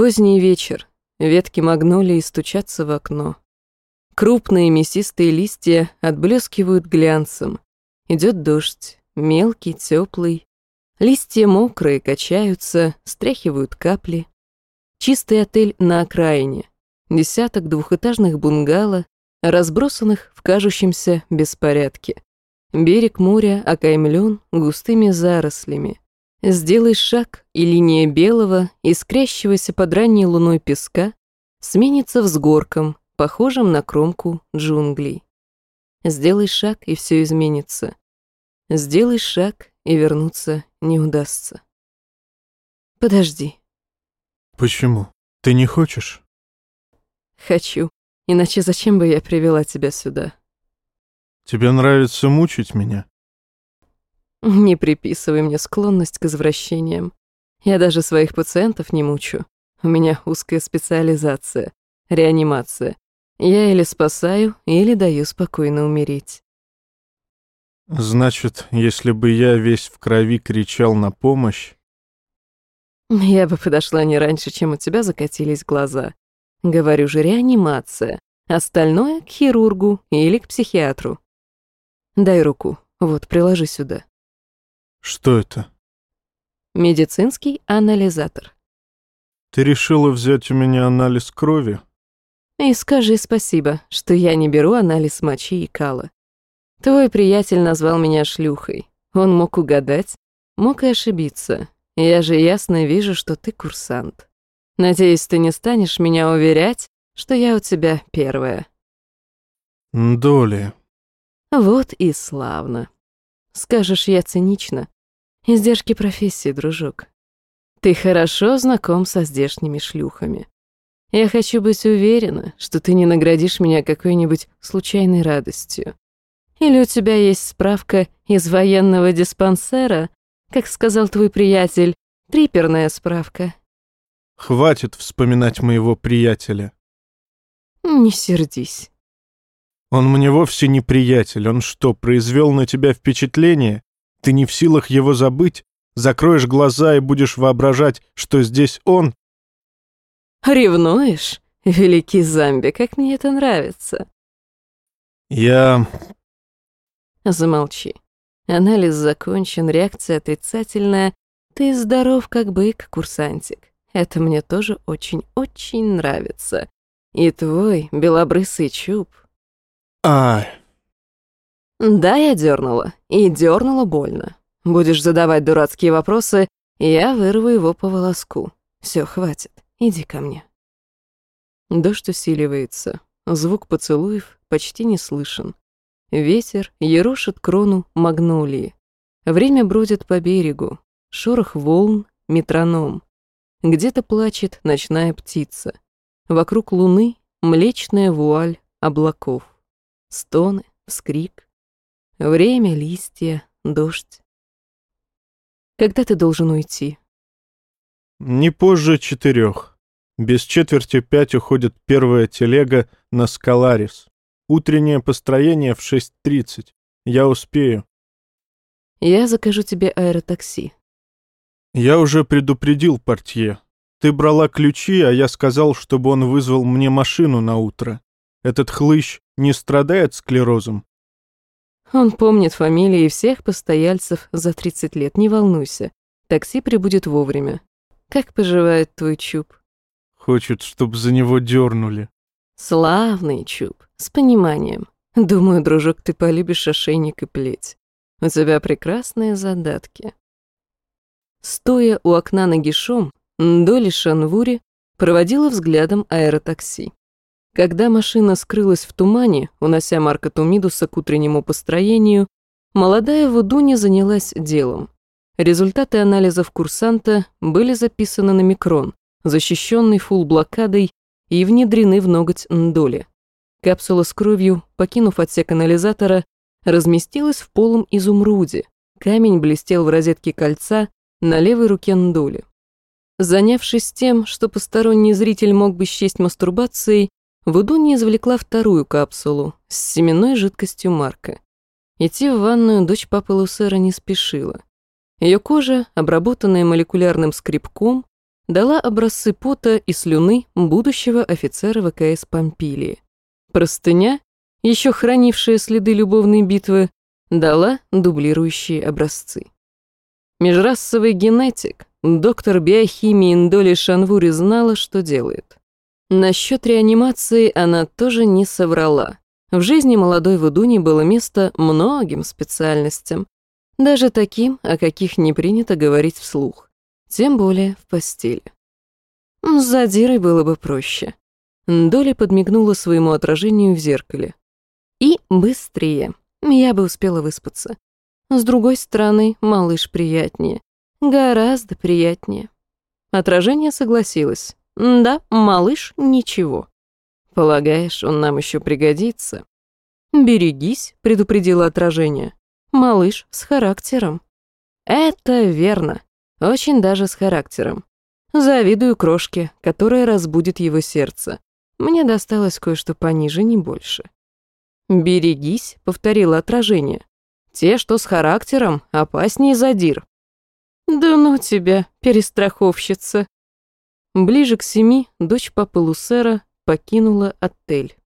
Поздний вечер. Ветки магнолии стучатся в окно. Крупные мясистые листья отблескивают глянцем. Идет дождь, мелкий, теплый. Листья мокрые, качаются, стряхивают капли. Чистый отель на окраине. Десяток двухэтажных бунгало, разбросанных в кажущемся беспорядке. Берег моря окаймлен густыми зарослями. Сделай шаг, и линия белого, искрящегося под ранней луной песка, сменится взгорком, похожим на кромку джунглей. Сделай шаг, и все изменится. Сделай шаг, и вернуться не удастся. Подожди. Почему? Ты не хочешь? Хочу. Иначе зачем бы я привела тебя сюда? Тебе нравится мучить меня? Не приписывай мне склонность к извращениям. Я даже своих пациентов не мучу. У меня узкая специализация — реанимация. Я или спасаю, или даю спокойно умереть. Значит, если бы я весь в крови кричал на помощь... Я бы подошла не раньше, чем у тебя закатились глаза. Говорю же, реанимация. Остальное — к хирургу или к психиатру. Дай руку. Вот, приложи сюда. Что это? Медицинский анализатор. Ты решила взять у меня анализ крови? И скажи спасибо, что я не беру анализ мочи и кала. Твой приятель назвал меня шлюхой. Он мог угадать, мог и ошибиться. Я же ясно вижу, что ты курсант. Надеюсь, ты не станешь меня уверять, что я у тебя первая. Доли. Вот и славно. Скажешь, я цинично. Издержки профессии, дружок. Ты хорошо знаком со здешними шлюхами. Я хочу быть уверена, что ты не наградишь меня какой-нибудь случайной радостью. Или у тебя есть справка из военного диспансера, как сказал твой приятель, триперная справка. Хватит вспоминать моего приятеля. Не сердись. Он мне вовсе не приятель. Он что, произвел на тебя впечатление? Ты не в силах его забыть? Закроешь глаза и будешь воображать, что здесь он? Ревнуешь? Великий зомби, как мне это нравится. Я... Замолчи. Анализ закончен, реакция отрицательная. Ты здоров, как бык, курсантик. Это мне тоже очень-очень нравится. И твой белобрысый чуб Ай. Да, я дернула. И дернула больно. Будешь задавать дурацкие вопросы, я вырву его по волоску. Все, хватит. Иди ко мне. Дождь усиливается. Звук поцелуев почти не слышен. Ветер ерошит крону магнолии. Время бродит по берегу. Шорох волн, метроном. Где-то плачет ночная птица. Вокруг луны млечная вуаль облаков. Стоны, вскрик. Время, листья, дождь. Когда ты должен уйти? Не позже четырех. Без четверти пять уходит первая телега на Скаларис. Утреннее построение в 6.30. Я успею. Я закажу тебе аэротакси. Я уже предупредил портье. Ты брала ключи, а я сказал, чтобы он вызвал мне машину на утро. Этот хлыщ не страдает склерозом? Он помнит фамилии всех постояльцев за 30 лет, не волнуйся. Такси прибудет вовремя. Как поживает твой чуб? Хочет, чтобы за него дернули. Славный чуб, с пониманием. Думаю, дружок, ты полюбишь ошейник и плеть. У тебя прекрасные задатки. Стоя у окна нагишом, Доли Шанвури проводила взглядом аэротакси. Когда машина скрылась в тумане, унося Марка Тумидуса к утреннему построению, молодая Вудуни занялась делом. Результаты анализов курсанта были записаны на микрон, защищенный фулл-блокадой и внедрены в ноготь Ндоли. Капсула с кровью, покинув отсек анализатора, разместилась в полом изумруде. Камень блестел в розетке кольца на левой руке Ндоли. Занявшись тем, что посторонний зритель мог бы счесть мастурбацией, Вудуни извлекла вторую капсулу с семенной жидкостью Марка. Идти в ванную дочь папы Лусера не спешила. Ее кожа, обработанная молекулярным скребком, дала образцы пота и слюны будущего офицера ВКС Помпилии. Простыня, еще хранившая следы любовной битвы, дала дублирующие образцы. Межрасовый генетик, доктор биохимии Индоли Шанвури знала, что делает. Насчет реанимации она тоже не соврала. В жизни молодой Вудуни было место многим специальностям, даже таким, о каких не принято говорить вслух, тем более в постели. С задирой было бы проще. Доля подмигнула своему отражению в зеркале. И быстрее. Я бы успела выспаться. С другой стороны, малыш приятнее. Гораздо приятнее. Отражение согласилось. Да, малыш, ничего. Полагаешь, он нам еще пригодится? Берегись, предупредило отражение. Малыш с характером. Это верно. Очень даже с характером. Завидую крошке, которая разбудит его сердце. Мне досталось кое-что пониже, не больше. «Берегись», — повторило отражение. «Те, что с характером, опаснее задир». «Да ну тебя, перестраховщица». Ближе к семи дочь папы Лусера покинула отель.